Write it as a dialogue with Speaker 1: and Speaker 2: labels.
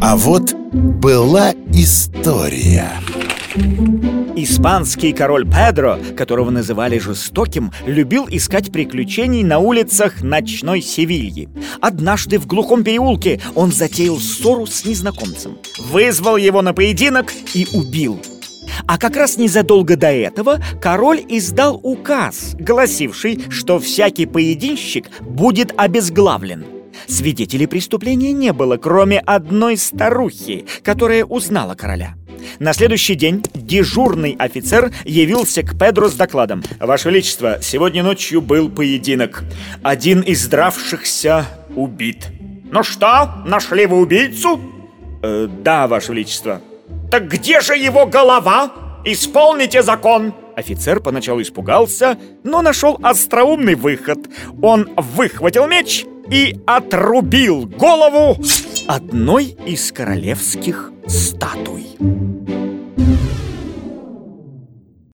Speaker 1: А вот была история
Speaker 2: Испанский король Педро, которого называли жестоким, любил искать приключений на улицах ночной Севильи. Однажды в глухом переулке он затеял ссору с незнакомцем, вызвал его на поединок и убил. А как раз незадолго до этого король издал указ, гласивший, что всякий поединщик будет обезглавлен. Свидетелей преступления не было, кроме одной старухи, которая узнала короля. На следующий день дежурный офицер явился к Педро с докладом. «Ваше Величество, сегодня ночью был поединок. Один из дравшихся убит». «Ну что, нашли вы убийцу?» э, «Да, Ваше Величество». «Так где же его голова? Исполните закон!» Офицер поначалу испугался, но нашел остроумный выход. Он выхватил меч и отрубил голову одной из королевских статуй.